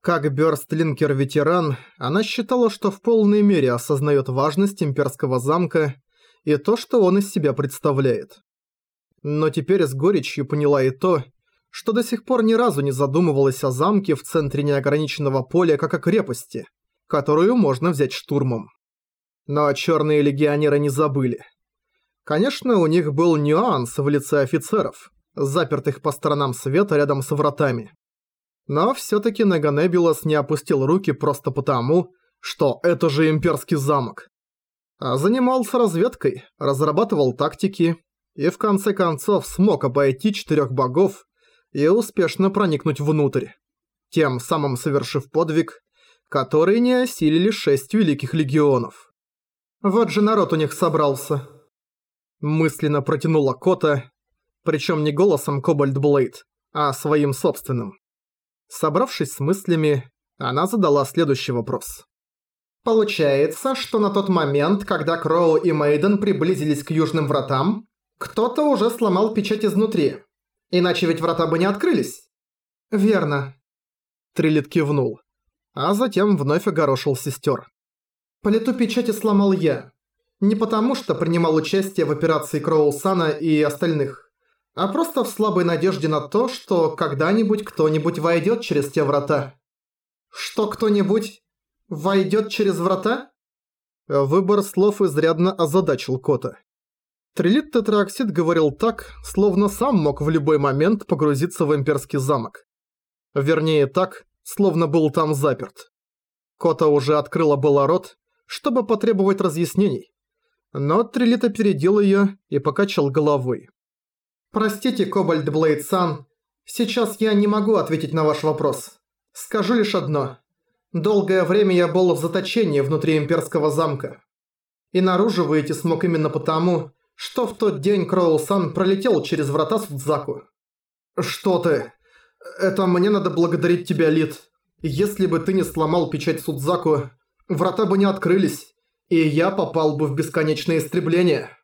Как Бёрстлинкер-ветеран, она считала, что в полной мере осознает важность имперского замка и то, что он из себя представляет. Но теперь с горечью поняла и то, что до сих пор ни разу не задумывалась о замке в центре неограниченного поля как о крепости, которую можно взять штурмом. Но черные легионеры не забыли. Конечно, у них был нюанс в лице офицеров, запертых по сторонам света рядом с вратами. Но всё-таки Неганебулас не опустил руки просто потому, что это же имперский замок. А занимался разведкой, разрабатывал тактики и в конце концов смог обойти четырёх богов и успешно проникнуть внутрь, тем самым совершив подвиг, который не осилили шесть великих легионов. Вот же народ у них собрался. Мысленно протянула Кота, причём не голосом Кобальт Блейд, а своим собственным. Собравшись с мыслями, она задала следующий вопрос. «Получается, что на тот момент, когда Кроу и Мейден приблизились к южным вратам, кто-то уже сломал печать изнутри. Иначе ведь врата бы не открылись». «Верно». Трилит кивнул, а затем вновь огорошил сестер. «Плиту печати сломал я. Не потому, что принимал участие в операции Кроу Сана и остальных а просто в слабой надежде на то, что когда-нибудь кто-нибудь войдет через те врата. Что кто-нибудь войдет через врата? Выбор слов изрядно озадачил Кота. Трилит Тетраоксид говорил так, словно сам мог в любой момент погрузиться в имперский замок. Вернее так, словно был там заперт. Кота уже открыла было рот, чтобы потребовать разъяснений. Но Трилит опередил её и покачал головой. «Простите, Кобальт Блейд Сан, сейчас я не могу ответить на ваш вопрос. Скажу лишь одно. Долгое время я был в заточении внутри имперского замка. И наружу выйти смог именно потому, что в тот день Кроул-сан пролетел через врата Судзаку. «Что ты? Это мне надо благодарить тебя, Лид. Если бы ты не сломал печать Судзаку, врата бы не открылись, и я попал бы в бесконечное истребление».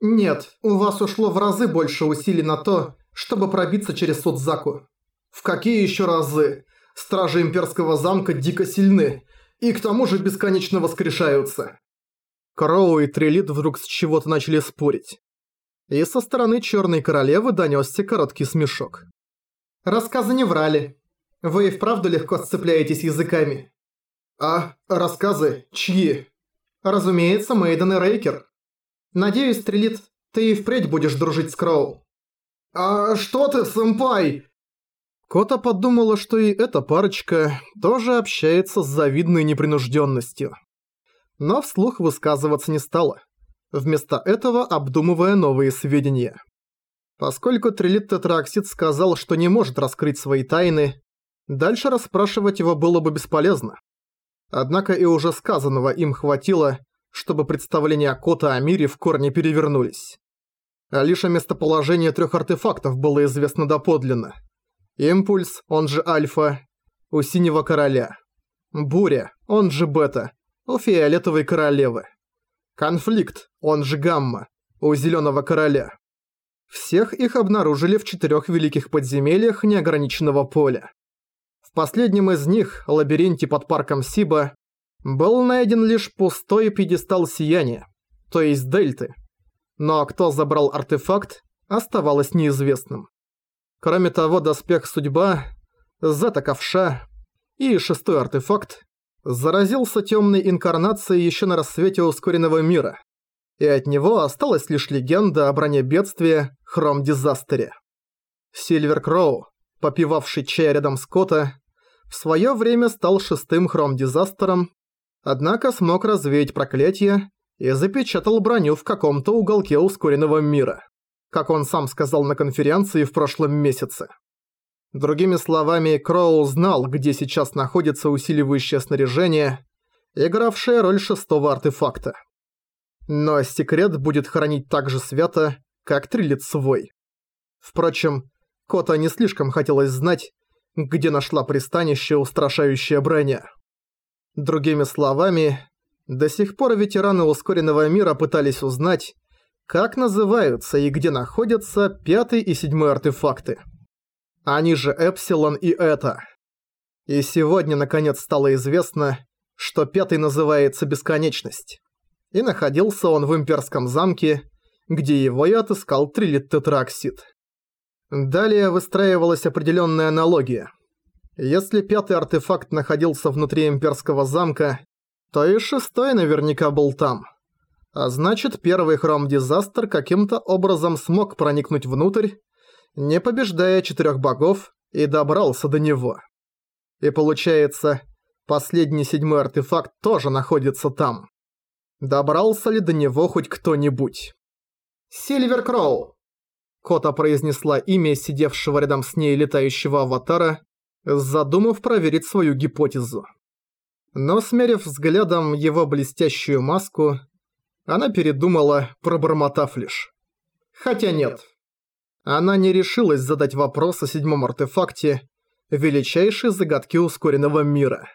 «Нет, у вас ушло в разы больше усилий на то, чтобы пробиться через Судзаку». «В какие еще разы? Стражи Имперского замка дико сильны, и к тому же бесконечно воскрешаются». Кроу и Трилит вдруг с чего-то начали спорить. И со стороны Черной Королевы донесся короткий смешок. «Рассказы не врали. Вы и вправду легко сцепляетесь языками». «А рассказы чьи?» «Разумеется, Мейден и Рейкер». Надеюсь, Стрелит, ты и впредь будешь дружить с Кроу». «А что ты, сэмпай?» Кота подумала, что и эта парочка тоже общается с завидной непринужденностью. Но вслух высказываться не стала, вместо этого обдумывая новые сведения. Поскольку Трилит Тетраксид сказал, что не может раскрыть свои тайны, дальше расспрашивать его было бы бесполезно. Однако и уже сказанного им хватило, чтобы представления Кота о мире в корне перевернулись. А лишь о местоположении трех артефактов было известно доподлинно. Импульс, он же Альфа, у Синего Короля. Буря, он же Бета, у Фиолетовой Королевы. Конфликт, он же Гамма, у Зеленого Короля. Всех их обнаружили в четырех великих подземельях неограниченного поля. В последнем из них, лабиринте под парком Сиба, был найден лишь пустой пьедестал сияния, то есть дельты. Но кто забрал артефакт, оставалось неизвестным. Кроме того, доспех судьба, зета ковша и шестой артефакт заразился темной инкарнацией еще на рассвете ускоренного мира, и от него осталась лишь легенда о броне бедствия Хром Дизастере. Сильвер Кроу, попивавший чай рядом с Кота, в свое время стал шестым Хром Дизастером однако смог развеять проклятие и запечатал броню в каком-то уголке ускоренного мира, как он сам сказал на конференции в прошлом месяце. Другими словами, Кроу знал, где сейчас находится усиливающее снаряжение, игравшее роль шестого артефакта. Но секрет будет хранить так же свято, как Трилит свой. Впрочем, Кота не слишком хотелось знать, где нашла пристанище устрашающая броня. Другими словами, до сих пор ветераны ускоренного мира пытались узнать, как называются и где находятся пятый и седьмой артефакты. Они же Эпсилон и Это. И сегодня наконец стало известно, что пятый называется Бесконечность. И находился он в имперском замке, где его и отыскал трилит тетраксид. Далее выстраивалась определенная аналогия. Если пятый артефакт находился внутри имперского замка, то и шестой наверняка был там. А значит, первый хром-дизастер каким-то образом смог проникнуть внутрь, не побеждая четырех богов, и добрался до него. И получается, последний седьмой артефакт тоже находится там. Добрался ли до него хоть кто-нибудь? «Сильвер Кроу!» Кота произнесла имя сидевшего рядом с ней летающего аватара, задумав проверить свою гипотезу. Но смерив взглядом его блестящую маску, она передумала, пробормотав лишь. Хотя нет. Она не решилась задать вопрос о седьмом артефакте, величайшей загадке ускоренного мира.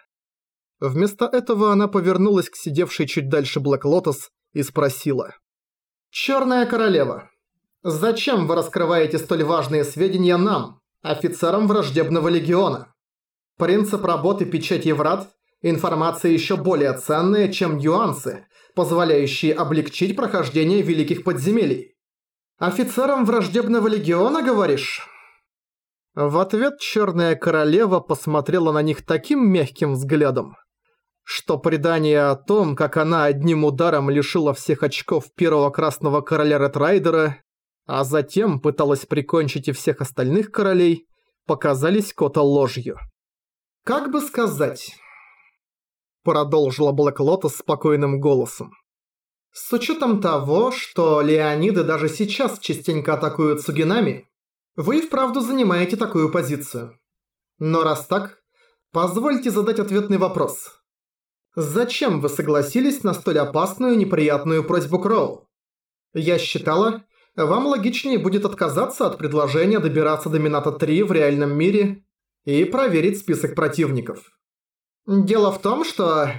Вместо этого она повернулась к сидевшей чуть дальше Блэк Лотос и спросила. «Чёрная королева, зачем вы раскрываете столь важные сведения нам, офицерам враждебного легиона? Принцип работы печати врат – информация ещё более ценная, чем нюансы, позволяющие облегчить прохождение великих подземелий. Офицерам враждебного легиона, говоришь?» В ответ Черная Королева посмотрела на них таким мягким взглядом, что предание о том, как она одним ударом лишила всех очков первого Красного Короля Редрайдера, а затем пыталась прикончить и всех остальных королей, показались Кота ложью. «Как бы сказать...» Продолжила Блэк Лотос спокойным голосом. «С учетом того, что Леониды даже сейчас частенько атакуют Сугинами, вы вправду занимаете такую позицию. Но раз так, позвольте задать ответный вопрос. Зачем вы согласились на столь опасную и неприятную просьбу Кроу? Я считала, вам логичнее будет отказаться от предложения добираться до Минато-3 в реальном мире и проверить список противников. Дело в том, что...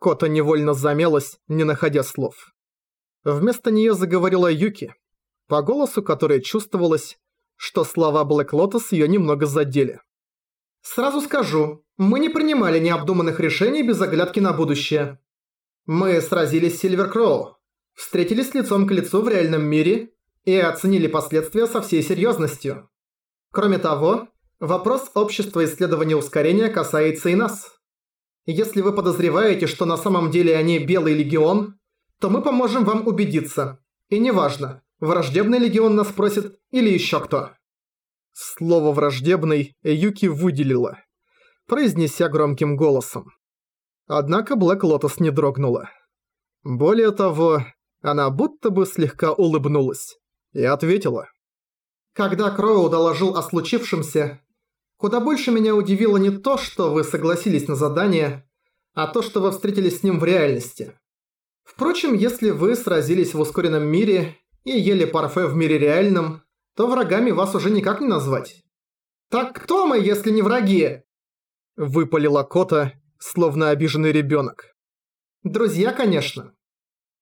Кота невольно замелась, не находя слов. Вместо нее заговорила Юки, по голосу которой чувствовалось, что слова Блэк Лотос её немного задели. «Сразу скажу, мы не принимали необдуманных решений без оглядки на будущее. Мы сразились с Сильвер Кроу, встретились лицом к лицу в реальном мире и оценили последствия со всей серьёзностью. Кроме того, вопрос общества исследования ускорения касается и нас. Если вы подозреваете, что на самом деле они Белый Легион, то мы поможем вам убедиться. И неважно, Враждебный легион нас просит или еще кто?» Слово «враждебный» Юки выделила, произнеся громким голосом. Однако Блэк Лотос не дрогнула. Более того, она будто бы слегка улыбнулась и ответила. «Когда Кроу доложил о случившемся, куда больше меня удивило не то, что вы согласились на задание, а то, что вы встретились с ним в реальности. Впрочем, если вы сразились в ускоренном мире и ели парфе в мире реальном, то врагами вас уже никак не назвать. «Так кто мы, если не враги?» Выпалила Кота, словно обиженный ребенок. «Друзья, конечно».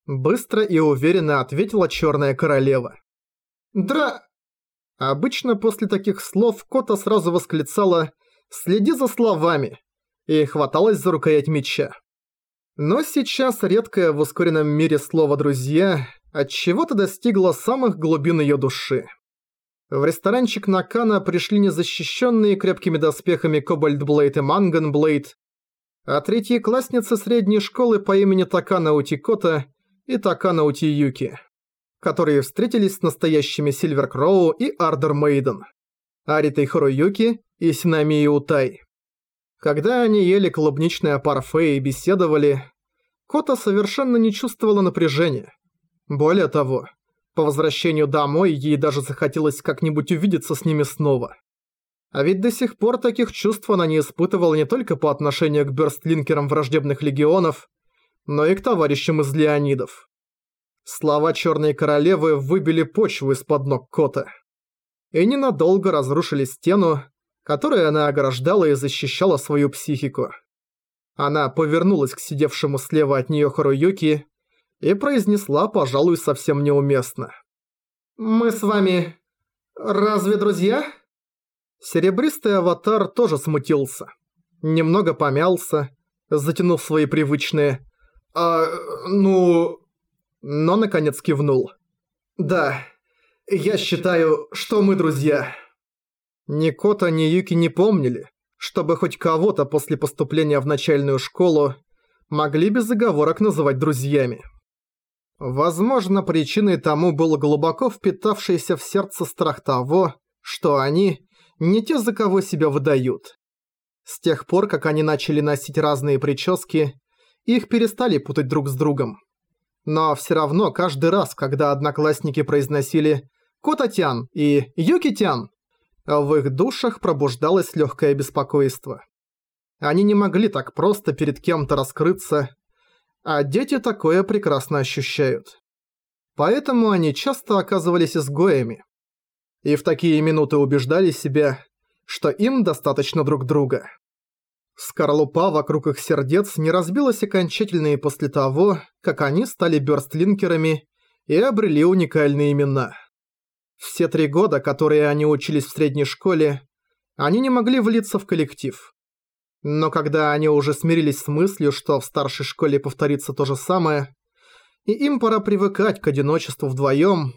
Быстро и уверенно ответила Черная Королева. «Дра...» Обычно после таких слов Кота сразу восклицала «Следи за словами» и хваталась за рукоять меча. Но сейчас редкое в ускоренном мире слово «друзья» от чего то достигла самых глубин ее души. В ресторанчик Накана пришли незащищенные крепкими доспехами Кобальт Блейд и Манган Блейд, третьеклассницы средней школы по имени Таканаути Кото и Таканаути Юки, которые встретились с настоящими Сильвер Кроу и Ардер Мейден, Аритой Харуюки и Синомией Утай. Когда они ели клубничное парфе и беседовали, Кото совершенно не чувствовала напряжения. Более того, по возвращению домой ей даже захотелось как-нибудь увидеться с ними снова. А ведь до сих пор таких чувств она не испытывала не только по отношению к бёрстлинкерам враждебных легионов, но и к товарищам из Леонидов. Слова Черной Королевы выбили почву из-под ног Кота. И ненадолго разрушили стену, которой она ограждала и защищала свою психику. Она повернулась к сидевшему слева от неё Харуюки и произнесла, пожалуй, совсем неуместно. «Мы с вами... разве друзья?» Серебристый аватар тоже смутился. Немного помялся, затянув свои привычные «А, ну...» Но, наконец, кивнул. «Да, я считаю, что мы друзья». Ни Кота, ни Юки не помнили, чтобы хоть кого-то после поступления в начальную школу могли без заговорок называть друзьями. Возможно, причиной тому был глубоко впитавшийся в сердце страх того, что они не те, за кого себя выдают. С тех пор, как они начали носить разные прически, их перестали путать друг с другом. Но все равно каждый раз, когда одноклассники произносили «Кота-тян» и «Юки-тян», в их душах пробуждалось легкое беспокойство. Они не могли так просто перед кем-то раскрыться, а дети такое прекрасно ощущают. Поэтому они часто оказывались изгоями. И в такие минуты убеждали себя, что им достаточно друг друга. Скорлупа вокруг их сердец не разбилась окончательно и после того, как они стали бёрстлинкерами и обрели уникальные имена. Все три года, которые они учились в средней школе, они не могли влиться в коллектив. Но когда они уже смирились с мыслью, что в старшей школе повторится то же самое, и им пора привыкать к одиночеству вдвоем,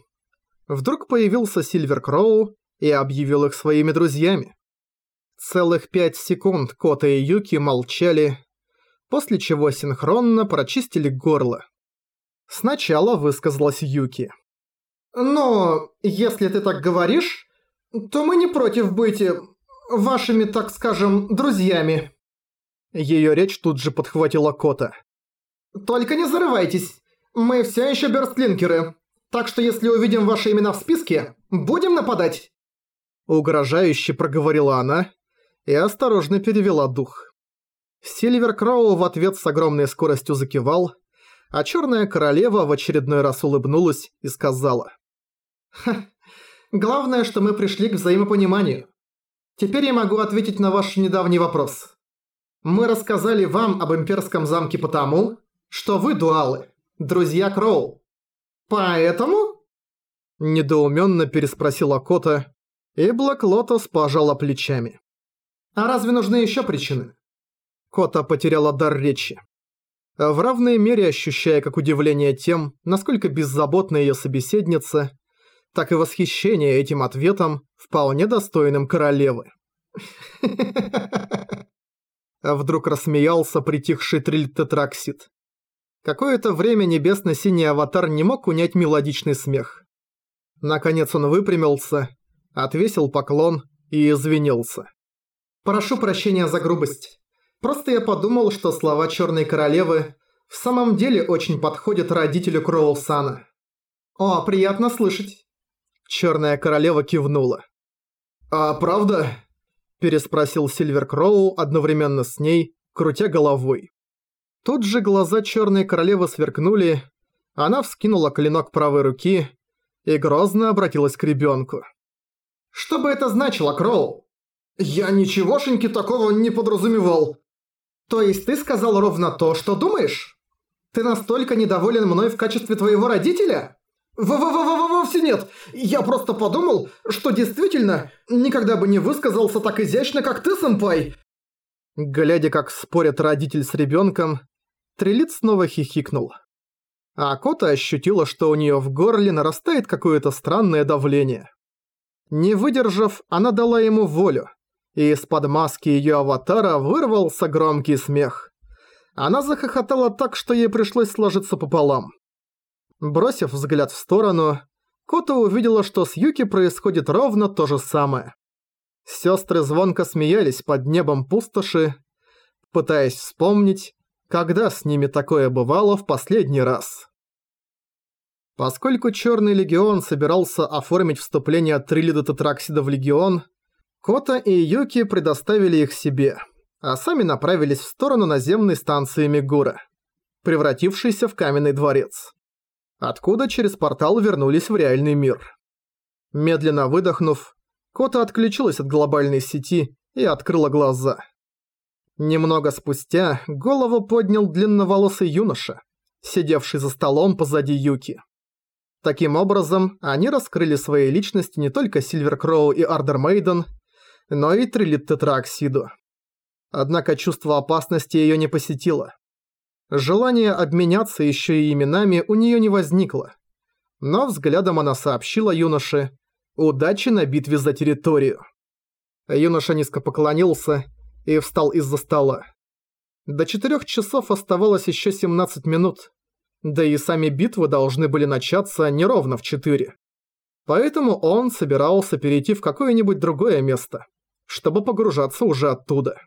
вдруг появился Сильвер Кроу и объявил их своими друзьями. Целых пять секунд Кота и Юки молчали, после чего синхронно прочистили горло. Сначала высказалась Юки. «Но, если ты так говоришь, то мы не против быть вашими, так скажем, друзьями». Её речь тут же подхватила Кота. «Только не зарывайтесь, мы все еще бёрстлинкеры, так что если увидим ваши имена в списке, будем нападать». Угрожающе проговорила она и осторожно перевела дух. Сильвер Кроу в ответ с огромной скоростью закивал, а Черная Королева в очередной раз улыбнулась и сказала. «Ха, главное, что мы пришли к взаимопониманию. Теперь я могу ответить на ваш недавний вопрос. Мы рассказали вам об имперском замке потому, что вы дуалы, друзья Кроу. Поэтому?» Недоуменно переспросила Кота, и Блэк Лотос пожала плечами. А разве нужны еще причины? Кота потеряла дар речи. В равной мере ощущая как удивление тем, насколько беззаботна ее собеседница, так и восхищение этим ответом, вполне достойным королевы. Вдруг рассмеялся притихший триль Тетраксид. Какое-то время небесно-синий аватар не мог унять мелодичный смех. Наконец он выпрямился, отвесил поклон и извинился. Прошу прощения за грубость. Просто я подумал, что слова Черной Королевы в самом деле очень подходят родителю Кроулсана. О, приятно слышать. Черная Королева кивнула. А правда? Переспросил Сильвер Кроу одновременно с ней, крутя головой. Тут же глаза Черной Королевы сверкнули, она вскинула клинок правой руки и грозно обратилась к ребенку. «Что бы это значило, Кроу?» «Я ничегошеньки такого не подразумевал». «То есть ты сказал ровно то, что думаешь? Ты настолько недоволен мной в качестве твоего родителя?» «В-в-в-в-вовсе нет! Я просто подумал, что действительно никогда бы не высказался так изящно, как ты, сэмпай!» Глядя, как спорят родитель с ребенком, Трилит снова хихикнул. А Кота ощутила, что у нее в горле нарастает какое-то странное давление. Не выдержав, она дала ему волю, и из-под маски её аватара вырвался громкий смех. Она захохотала так, что ей пришлось сложиться пополам. Бросив взгляд в сторону, Кота увидела, что с Юки происходит ровно то же самое. Сёстры звонко смеялись под небом пустоши, пытаясь вспомнить, когда с ними такое бывало в последний раз. Поскольку Чёрный Легион собирался оформить вступление Трилида Тетраксида в Легион, Кота и Юки предоставили их себе, а сами направились в сторону наземной станции Мигура, превратившейся в каменный дворец. Откуда через портал вернулись в реальный мир. Медленно выдохнув, Кота отключилась от глобальной сети и открыла глаза. Немного спустя голову поднял длинноволосый юноша, сидевший за столом позади Юки. Таким образом, они раскрыли свои личности не только Сильвер Кроу и Ардер Мейден, но и трилит тетраоксиду. Однако чувство опасности её не посетило. Желание обменяться ещё и именами у неё не возникло. Но взглядом она сообщила юноше «Удачи на битве за территорию». Юноша низко поклонился и встал из-за стола. До четырёх часов оставалось ещё 17 минут, да и сами битвы должны были начаться неровно в четыре. Поэтому он собирался перейти в какое-нибудь другое место, чтобы погружаться уже оттуда.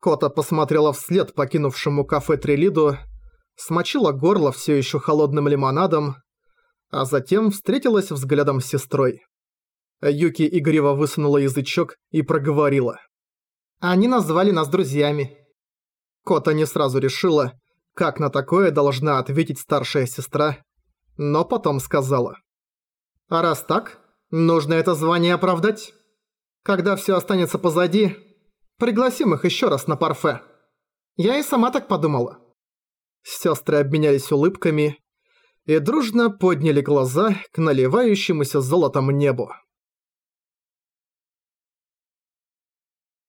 Кота посмотрела вслед покинувшему кафе Трелиду, смочила горло все еще холодным лимонадом, а затем встретилась взглядом с сестрой. Юки игриво высунула язычок и проговорила. «Они назвали нас друзьями». Кота не сразу решила, как на такое должна ответить старшая сестра, но потом сказала. «А раз так, нужно это звание оправдать. Когда все останется позади, Пригласим их еще раз на парфе. Я и сама так подумала». Сестры обменялись улыбками и дружно подняли глаза к наливающемуся золотом небу.